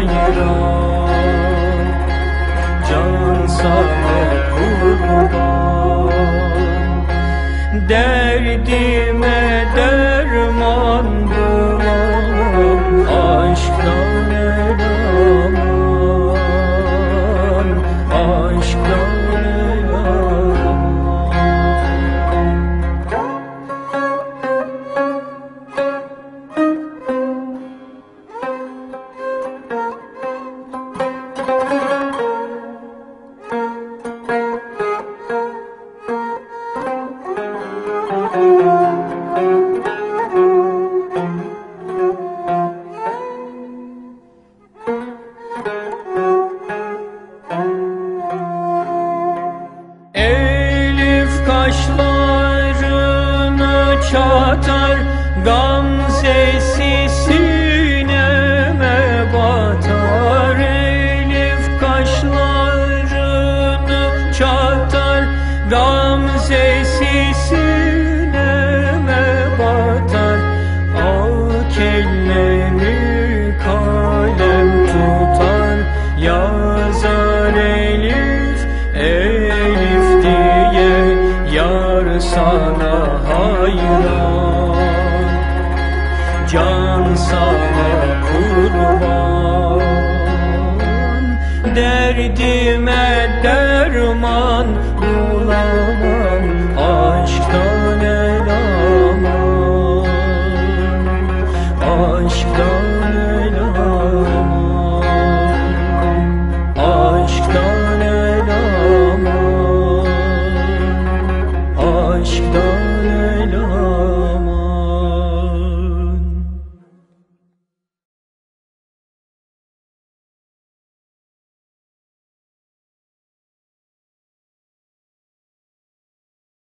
you. yaşatar Gamzesi sil can sana kurban. Derdime derman bulamam Aşktan el aman Aşktan